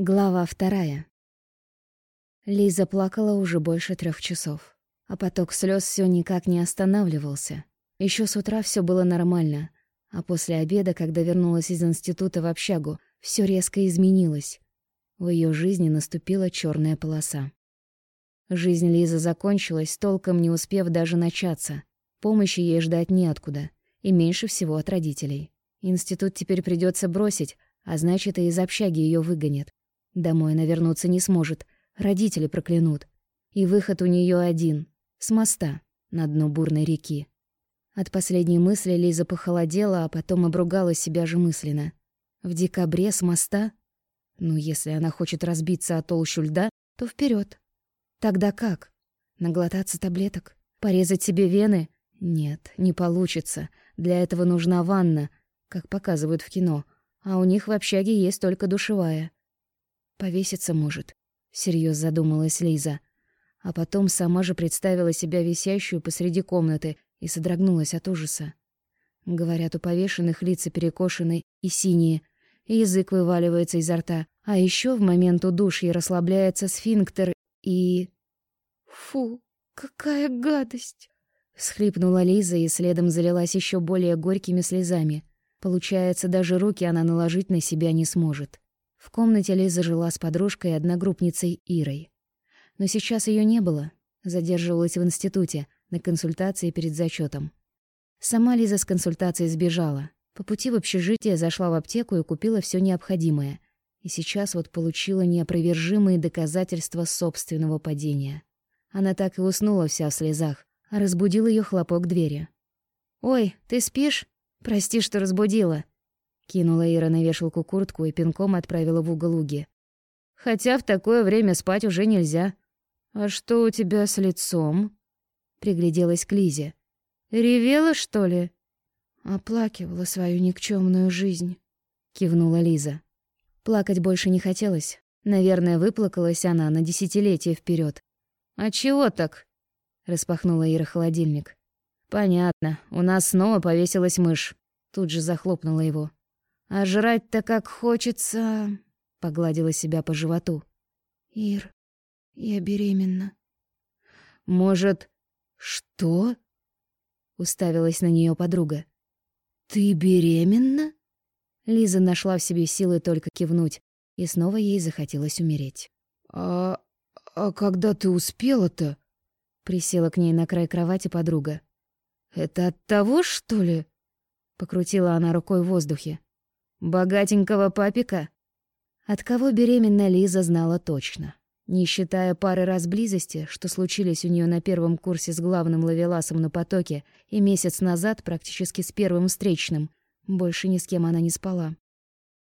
Глава вторая. Лиза плакала уже больше трех часов, а поток слез все никак не останавливался. Еще с утра все было нормально, а после обеда, когда вернулась из института в общагу, все резко изменилось. В ее жизни наступила черная полоса. Жизнь Лизы закончилась, толком не успев даже начаться. Помощи ей ждать неоткуда, и меньше всего от родителей. Институт теперь придется бросить, а значит, и из общаги ее выгонят. Домой она вернуться не сможет, родители проклянут. И выход у нее один — с моста на дно бурной реки. От последней мысли Лиза похолодела, а потом обругала себя же мысленно. В декабре с моста? Ну, если она хочет разбиться о толщу льда, то вперед. Тогда как? Наглотаться таблеток? Порезать себе вены? Нет, не получится. Для этого нужна ванна, как показывают в кино. А у них в общаге есть только душевая. Повеситься может, всерьез задумалась Лиза. А потом сама же представила себя висящую посреди комнаты и содрогнулась от ужаса. Говорят, у повешенных лица перекошены и синие, и язык вываливается изо рта, а еще в момент удушья расслабляется сфинктер и... Фу, какая гадость! Схлипнула Лиза и следом залилась еще более горькими слезами. Получается, даже руки она наложить на себя не сможет. В комнате Лиза жила с подружкой и одногруппницей Ирой. Но сейчас ее не было. Задерживалась в институте, на консультации перед зачетом. Сама Лиза с консультацией сбежала. По пути в общежитие зашла в аптеку и купила все необходимое. И сейчас вот получила неопровержимые доказательства собственного падения. Она так и уснула вся в слезах, а разбудил ее хлопок двери. «Ой, ты спишь? Прости, что разбудила. Кинула Ира на вешалку куртку и пинком отправила в угол уги. «Хотя в такое время спать уже нельзя». «А что у тебя с лицом?» Пригляделась к Лизе. «Ревела, что ли?» «Оплакивала свою никчемную жизнь», — кивнула Лиза. Плакать больше не хотелось. Наверное, выплакалась она на десятилетие вперед. «А чего так?» — распахнула Ира холодильник. «Понятно. У нас снова повесилась мышь». Тут же захлопнула его. А жрать-то как хочется, погладила себя по животу. Ир, я беременна. Может, что? Уставилась на нее подруга. Ты беременна? Лиза нашла в себе силы только кивнуть, и снова ей захотелось умереть. А а когда ты успела-то? Присела к ней на край кровати подруга. Это от того, что ли? Покрутила она рукой в воздухе. Богатенького папика? От кого беременна Лиза знала точно. Не считая пары раз близости, что случились у нее на первом курсе с главным ловеласом на потоке и месяц назад практически с первым встречным, больше ни с кем она не спала.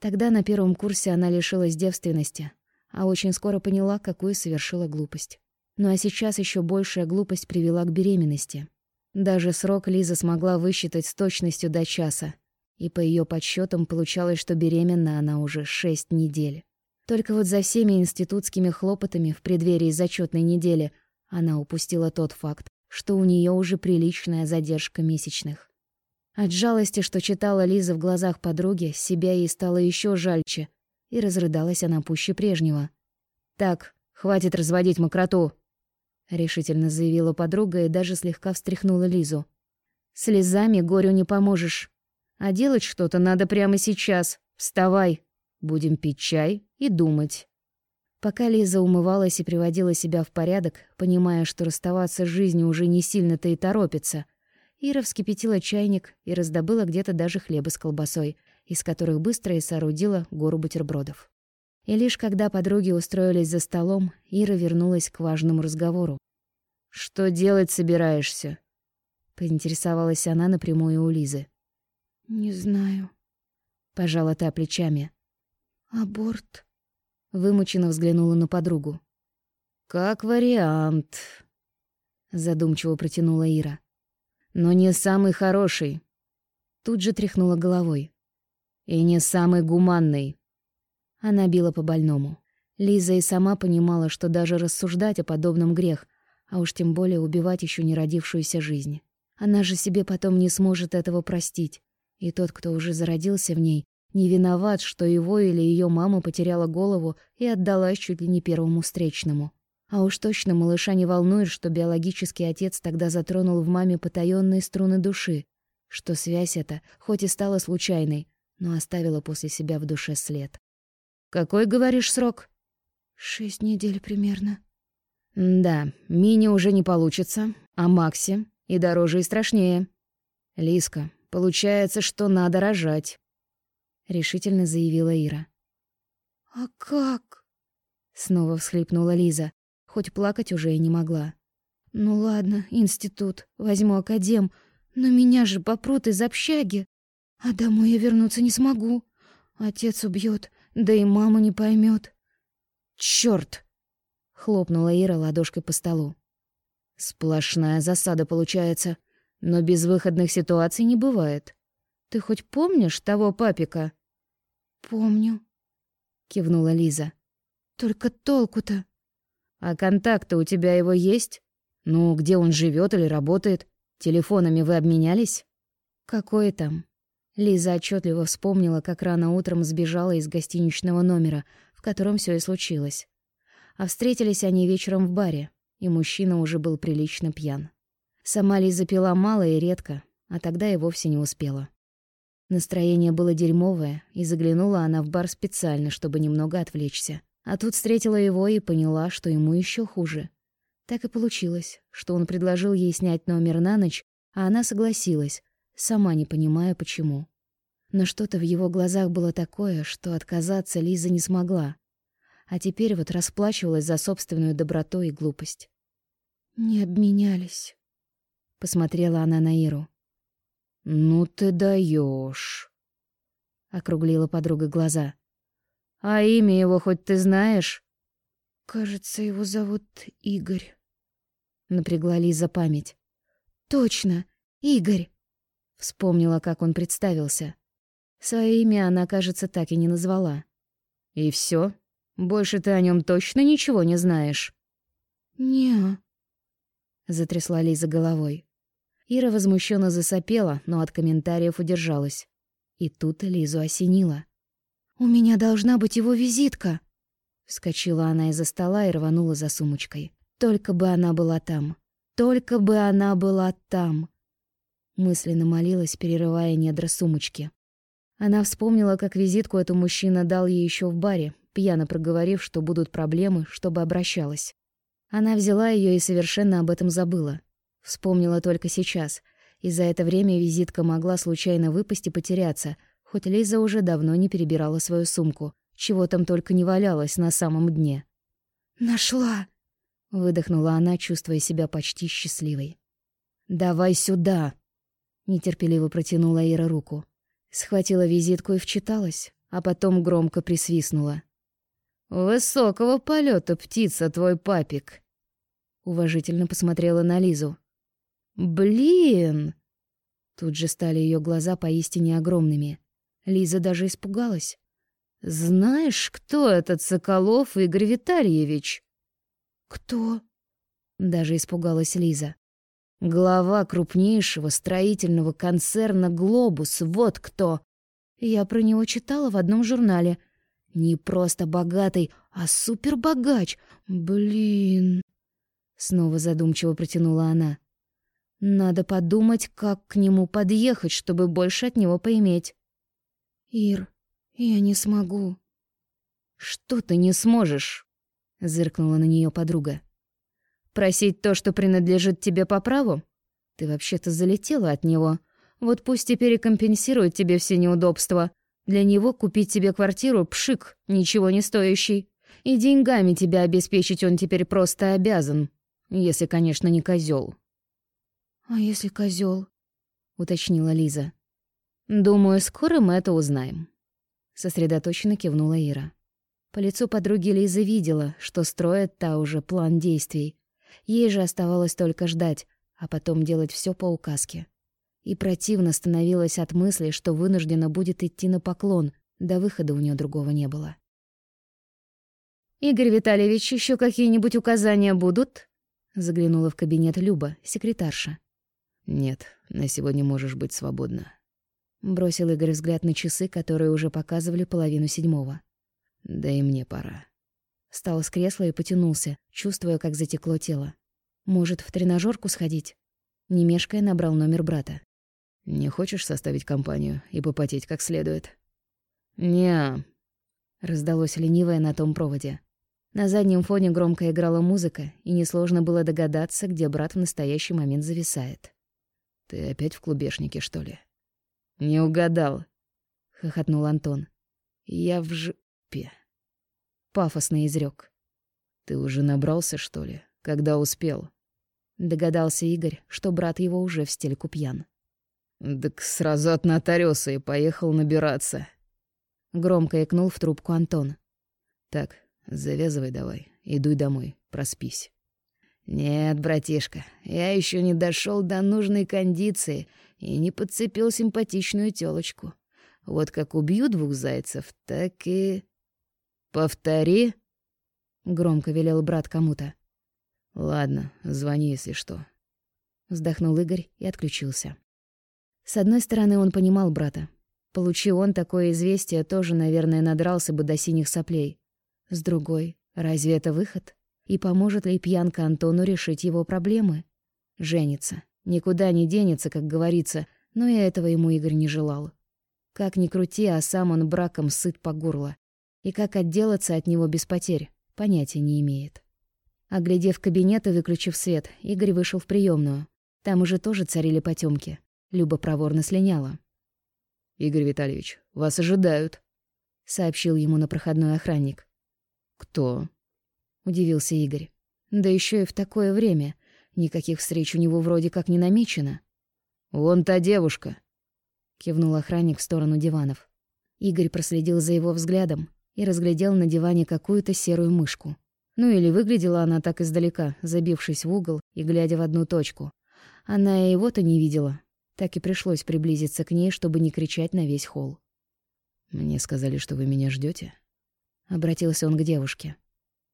Тогда на первом курсе она лишилась девственности, а очень скоро поняла, какую совершила глупость. Ну а сейчас еще большая глупость привела к беременности. Даже срок Лиза смогла высчитать с точностью до часа — и по ее подсчетам получалось, что беременна она уже шесть недель. Только вот за всеми институтскими хлопотами в преддверии зачетной недели она упустила тот факт, что у нее уже приличная задержка месячных. От жалости, что читала Лиза в глазах подруги, себя ей стало еще жальче, и разрыдалась она пуще прежнего. «Так, хватит разводить мокроту!» — решительно заявила подруга и даже слегка встряхнула Лизу. «Слезами горю не поможешь. А делать что-то надо прямо сейчас. Вставай. Будем пить чай и думать. Пока Лиза умывалась и приводила себя в порядок, понимая, что расставаться с жизнью уже не сильно-то и торопится, Ира вскипятила чайник и раздобыла где-то даже хлеба с колбасой, из которых быстро и соорудила гору бутербродов. И лишь когда подруги устроились за столом, Ира вернулась к важному разговору. «Что делать собираешься?» — поинтересовалась она напрямую у Лизы. «Не знаю», — пожала та плечами. «Аборт?» — вымученно взглянула на подругу. «Как вариант», — задумчиво протянула Ира. «Но не самый хороший». Тут же тряхнула головой. «И не самый гуманный». Она била по больному. Лиза и сама понимала, что даже рассуждать о подобном грех, а уж тем более убивать еще не родившуюся жизнь. Она же себе потом не сможет этого простить. И тот, кто уже зародился в ней, Не виноват, что его или ее мама потеряла голову и отдалась чуть ли не первому встречному. А уж точно малыша не волнует, что биологический отец тогда затронул в маме потаённые струны души, что связь эта, хоть и стала случайной, но оставила после себя в душе след. «Какой, говоришь, срок?» «Шесть недель примерно». «Да, Мини уже не получится, а Макси и дороже, и страшнее. Лиска, получается, что надо рожать», — решительно заявила Ира. «А как?» — снова всхлипнула Лиза, хоть плакать уже и не могла. «Ну ладно, институт, возьму академ, но меня же попрут из общаги, а домой я вернуться не смогу. Отец убьет, да и мама не поймет. Черт! хлопнула Ира ладошкой по столу. Сплошная засада получается, но безвыходных ситуаций не бывает. Ты хоть помнишь того папика? Помню, кивнула Лиза. Только толку-то? А контакты у тебя его есть? Ну, где он живет или работает? Телефонами вы обменялись? Какой там? Лиза отчетливо вспомнила, как рано утром сбежала из гостиничного номера, в котором все и случилось. А встретились они вечером в баре, и мужчина уже был прилично пьян. Сама Лиза пила мало и редко, а тогда и вовсе не успела. Настроение было дерьмовое, и заглянула она в бар специально, чтобы немного отвлечься. А тут встретила его и поняла, что ему еще хуже. Так и получилось, что он предложил ей снять номер на ночь, а она согласилась, сама не понимая почему. Но что-то в его глазах было такое, что отказаться Лиза не смогла. А теперь вот расплачивалась за собственную доброту и глупость. «Не обменялись», — посмотрела она на Иру. «Ну ты даешь, округлила подруга глаза. «А имя его хоть ты знаешь?» «Кажется, его зовут Игорь», — напрягла Лиза память. «Точно, Игорь!» Вспомнила, как он представился. Свое имя она, кажется, так и не назвала. «И все? Больше ты о нем точно ничего не знаешь?» «Не-а», затрясла Лиза головой. Ира возмущенно засопела, но от комментариев удержалась. И тут Лизу осенило. «У меня должна быть его визитка!» Вскочила она из-за стола и рванула за сумочкой. Только бы она была там. Только бы она была там мысленно молилась, перерывая недра сумочки. Она вспомнила, как визитку эту мужчина дал ей еще в баре, пьяно проговорив, что будут проблемы, чтобы обращалась. Она взяла ее и совершенно об этом забыла. Вспомнила только сейчас, и за это время визитка могла случайно выпасть и потеряться, хоть Лиза уже давно не перебирала свою сумку, чего там только не валялось на самом дне. «Нашла!» — выдохнула она, чувствуя себя почти счастливой. «Давай сюда!» Нетерпеливо протянула Ира руку. Схватила визитку и вчиталась, а потом громко присвистнула. «Высокого полета птица твой папик!» Уважительно посмотрела на Лизу. «Блин!» Тут же стали ее глаза поистине огромными. Лиза даже испугалась. «Знаешь, кто этот Соколов Игорь Витальевич?» «Кто?» Даже испугалась Лиза. Глава крупнейшего строительного концерна «Глобус», вот кто. Я про него читала в одном журнале. Не просто богатый, а супербогач. Блин. Снова задумчиво протянула она. Надо подумать, как к нему подъехать, чтобы больше от него поиметь. Ир, я не смогу. Что ты не сможешь? Зыркнула на нее подруга. Просить то, что принадлежит тебе по праву? Ты вообще-то залетела от него. Вот пусть теперь и компенсирует тебе все неудобства. Для него купить тебе квартиру — пшик, ничего не стоящий. И деньгами тебя обеспечить он теперь просто обязан. Если, конечно, не козел. «А если козел? уточнила Лиза. «Думаю, скоро мы это узнаем». Сосредоточенно кивнула Ира. По лицу подруги Лиза видела, что строит та уже план действий. Ей же оставалось только ждать, а потом делать все по указке. И противно становилось от мысли, что вынуждена будет идти на поклон, до выхода у нее другого не было. «Игорь Витальевич, еще какие-нибудь указания будут?» Заглянула в кабинет Люба, секретарша. «Нет, на сегодня можешь быть свободна». Бросил Игорь взгляд на часы, которые уже показывали половину седьмого. Да и мне пора. Встал с кресла и потянулся, чувствуя, как затекло тело. Может, в тренажерку сходить? Не мешкая, набрал номер брата. «Не хочешь составить компанию и попотеть как следует?» «Не-а», раздалось ленивое на том проводе. На заднем фоне громко играла музыка, и несложно было догадаться, где брат в настоящий момент зависает. «Ты опять в клубешнике, что ли?» «Не угадал», — хохотнул Антон. «Я в жопе», — пафосно изрёк. «Ты уже набрался, что ли? Когда успел?» Догадался Игорь, что брат его уже в стельку пьян. «Так сразу от нотариуса и поехал набираться», — громко икнул в трубку Антон. «Так, завязывай давай и дуй домой, проспись». «Нет, братишка, я еще не дошел до нужной кондиции и не подцепил симпатичную тёлочку. Вот как убью двух зайцев, так и...» «Повтори», — громко велел брат кому-то. «Ладно, звони, если что». Вздохнул Игорь и отключился. С одной стороны, он понимал брата. Получи он такое известие, тоже, наверное, надрался бы до синих соплей. С другой, разве это выход? И поможет ли пьянка Антону решить его проблемы? Женится. Никуда не денется, как говорится, но и этого ему Игорь не желал. Как ни крути, а сам он браком сыт по горло. И как отделаться от него без потерь, понятия не имеет. Оглядев кабинет и выключив свет, Игорь вышел в приемную. Там уже тоже царили потемки. Люба проворно слиняла. «Игорь Витальевич, вас ожидают», — сообщил ему на проходной охранник. «Кто?» удивился Игорь. Да еще и в такое время. Никаких встреч у него вроде как не намечено. Вон та девушка, кивнул охранник в сторону диванов. Игорь проследил за его взглядом и разглядел на диване какую-то серую мышку. Ну или выглядела она так издалека, забившись в угол и глядя в одну точку. Она и его-то не видела. Так и пришлось приблизиться к ней, чтобы не кричать на весь холл. «Мне сказали, что вы меня ждете. Обратился он к девушке.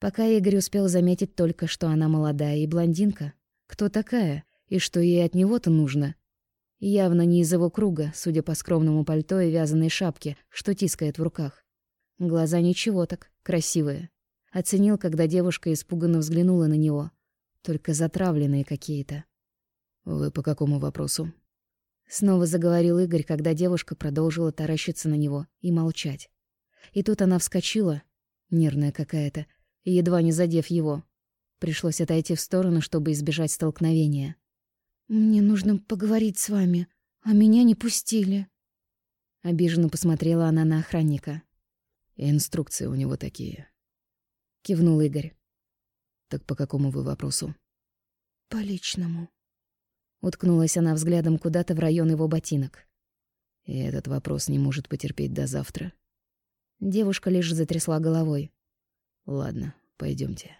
Пока Игорь успел заметить только, что она молодая и блондинка. Кто такая и что ей от него-то нужно? Явно не из его круга, судя по скромному пальто и вязаной шапке, что тискает в руках. Глаза ничего так, красивые. Оценил, когда девушка испуганно взглянула на него. Только затравленные какие-то. «Вы по какому вопросу?» Снова заговорил Игорь, когда девушка продолжила таращиться на него и молчать. И тут она вскочила, нервная какая-то, едва не задев его. Пришлось отойти в сторону, чтобы избежать столкновения. «Мне нужно поговорить с вами, а меня не пустили». Обиженно посмотрела она на охранника. «Инструкции у него такие», — кивнул Игорь. «Так по какому вы вопросу?» «По личному». Уткнулась она взглядом куда-то в район его ботинок. «И этот вопрос не может потерпеть до завтра?» Девушка лишь затрясла головой. Ладно, пойдемте.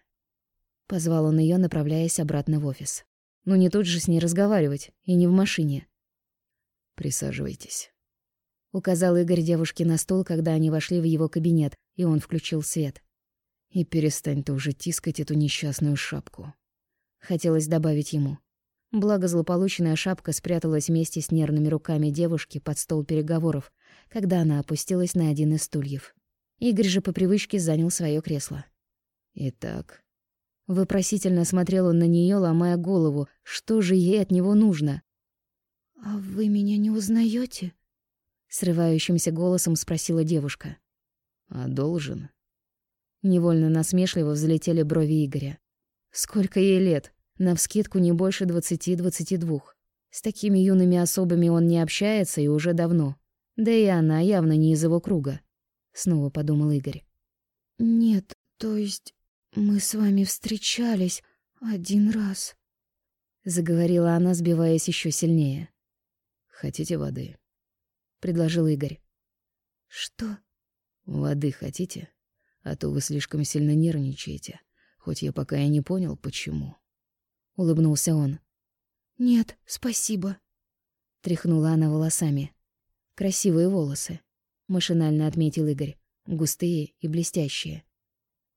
Позвал он ее, направляясь обратно в офис. Ну не тут же с ней разговаривать, и не в машине. Присаживайтесь. Указал Игорь девушке на стул, когда они вошли в его кабинет, и он включил свет. И перестань ты уже тискать эту несчастную шапку. Хотелось добавить ему. Благо злополученная шапка спряталась вместе с нервными руками девушки под стол переговоров, когда она опустилась на один из стульев. Игорь же по привычке занял свое кресло. «Итак...» Вопросительно смотрел он на нее, ломая голову. Что же ей от него нужно? «А вы меня не узнаете? Срывающимся голосом спросила девушка. «А должен?» Невольно насмешливо взлетели брови Игоря. «Сколько ей лет? Навскидку не больше двадцати-двадцати двух. С такими юными особами он не общается и уже давно. Да и она явно не из его круга снова подумал Игорь. Нет, то есть мы с вами встречались один раз, заговорила она, сбиваясь еще сильнее. Хотите воды? предложил Игорь. Что? Воды хотите? А то вы слишком сильно нервничаете, хоть я пока и не понял, почему. Улыбнулся он. Нет, спасибо. Тряхнула она волосами. Красивые волосы машинально отметил Игорь. Густые и блестящие.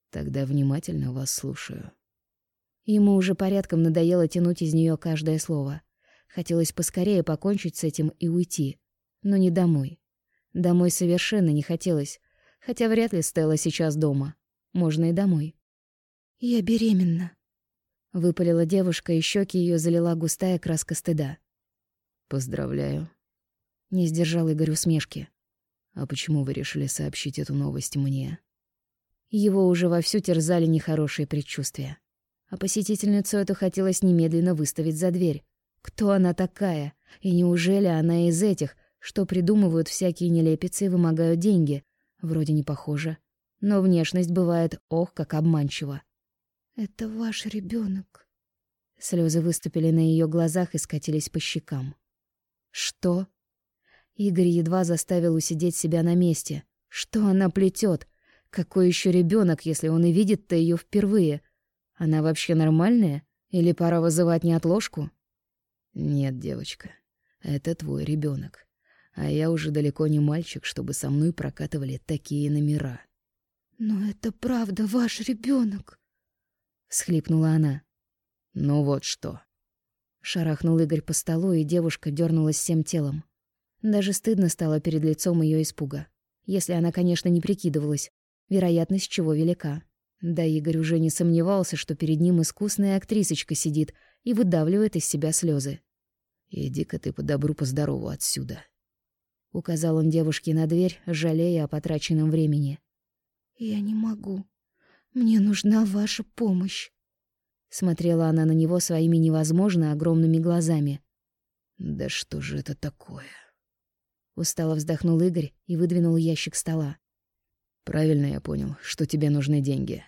Тогда внимательно вас слушаю. Ему уже порядком надоело тянуть из нее каждое слово. Хотелось поскорее покончить с этим и уйти. но не домой. Домой совершенно не хотелось, хотя вряд ли Стелла сейчас дома. Можно и домой. «Я беременна», — выпалила девушка, и щеки ее залила густая краска стыда. «Поздравляю». Не сдержал Игорь усмешки. «А почему вы решили сообщить эту новость мне?» Его уже вовсю терзали нехорошие предчувствия. А посетительницу эту хотелось немедленно выставить за дверь. Кто она такая? И неужели она из этих, что придумывают всякие нелепицы и вымогают деньги? Вроде не похоже. Но внешность бывает ох, как обманчива. «Это ваш ребенок. Слезы выступили на ее глазах и скатились по щекам. «Что?» Игорь едва заставил усидеть себя на месте. Что она плетет? Какой еще ребенок, если он и видит-то ее впервые? Она вообще нормальная? Или пора вызывать неотложку? Нет, девочка, это твой ребенок. А я уже далеко не мальчик, чтобы со мной прокатывали такие номера. Но это правда ваш ребенок, схлипнула она. Ну вот что. Шарахнул Игорь по столу, и девушка дернулась всем телом. Даже стыдно стало перед лицом ее испуга. Если она, конечно, не прикидывалась, вероятность чего велика. Да Игорь уже не сомневался, что перед ним искусная актрисочка сидит и выдавливает из себя слезы. «Иди-ка ты по добру, по здорову отсюда», — указал он девушке на дверь, жалея о потраченном времени. «Я не могу. Мне нужна ваша помощь». Смотрела она на него своими невозможно огромными глазами. «Да что же это такое?» Устало вздохнул Игорь и выдвинул ящик стола. «Правильно я понял, что тебе нужны деньги».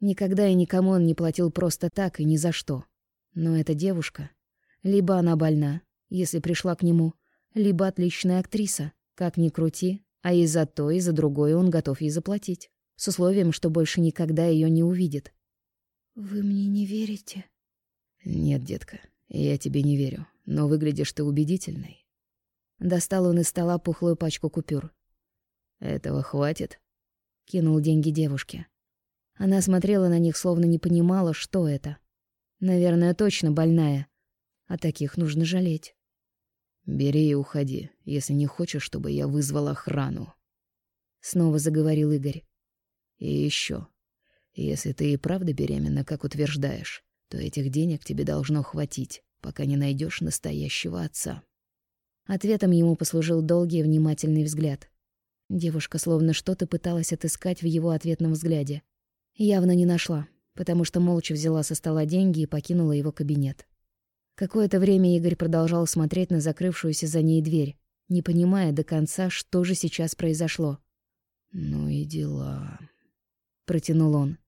Никогда и никому он не платил просто так и ни за что. Но эта девушка... Либо она больна, если пришла к нему, либо отличная актриса. Как ни крути, а и за то, и за другое он готов ей заплатить. С условием, что больше никогда ее не увидит. «Вы мне не верите?» «Нет, детка, я тебе не верю, но выглядишь ты убедительной». Достал он из стола пухлую пачку купюр. «Этого хватит?» Кинул деньги девушке. Она смотрела на них, словно не понимала, что это. Наверное, точно больная. А таких нужно жалеть. «Бери и уходи, если не хочешь, чтобы я вызвал охрану», — снова заговорил Игорь. «И еще, если ты и правда беременна, как утверждаешь, то этих денег тебе должно хватить, пока не найдешь настоящего отца». Ответом ему послужил долгий и внимательный взгляд. Девушка словно что-то пыталась отыскать в его ответном взгляде. Явно не нашла, потому что молча взяла со стола деньги и покинула его кабинет. Какое-то время Игорь продолжал смотреть на закрывшуюся за ней дверь, не понимая до конца, что же сейчас произошло. «Ну и дела», — протянул он.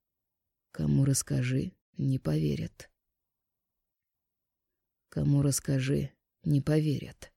Кому расскажи, не поверят. Кому расскажи, не поверят.